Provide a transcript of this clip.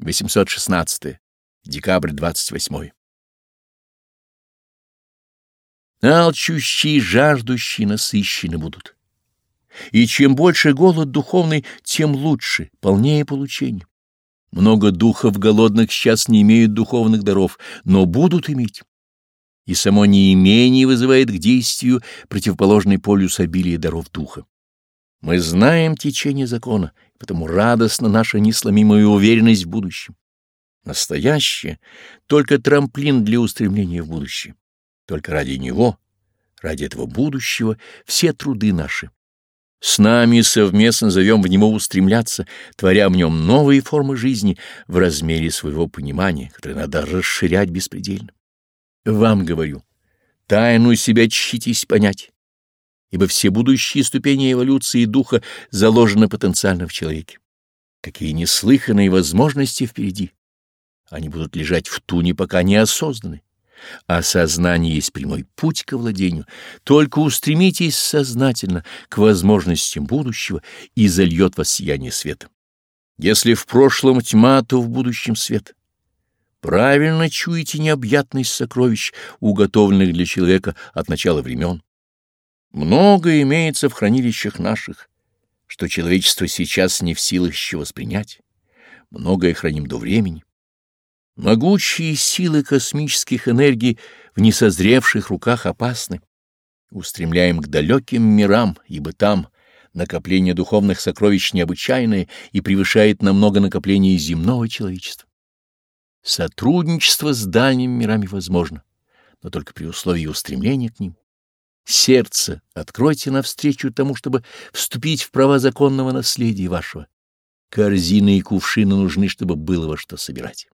816. Декабрь 28. Алчущие, жаждущие, насыщены будут. И чем больше голод духовный, тем лучше, полнее получение. Много духов голодных сейчас не имеют духовных даров, но будут иметь. И само неимение вызывает к действию противоположный полюс обилия даров духа. Мы знаем течение закона, потому радостна наша несломимая уверенность в будущем. Настоящее — только трамплин для устремления в будущее. Только ради него, ради этого будущего, все труды наши. С нами совместно зовем в него устремляться, творя в нем новые формы жизни в размере своего понимания, которое надо расширять беспредельно. Вам говорю, тайну себя чтитесь понять ибо все будущие ступени эволюции духа заложены потенциально в человеке. Какие неслыханные возможности впереди! Они будут лежать в туне, пока не осознаны. А сознание есть прямой путь к владению. Только устремитесь сознательно к возможностям будущего и зальет вас сияние света. Если в прошлом тьма, то в будущем свет. Правильно чуете необъятность сокровищ, уготовленных для человека от начала времен. Много имеется в хранилищах наших, что человечество сейчас не в силах еще воспринять. Многое храним до времени. Могучие силы космических энергий в несозревших руках опасны. Устремляем к далеким мирам, ибо там накопление духовных сокровищ необычайное и превышает намного накопления земного человечества. Сотрудничество с дальними мирами возможно, но только при условии устремления к ним. Сердце откройте навстречу тому, чтобы вступить в права законного наследия вашего. Корзины и кувшины нужны, чтобы было во что собирать.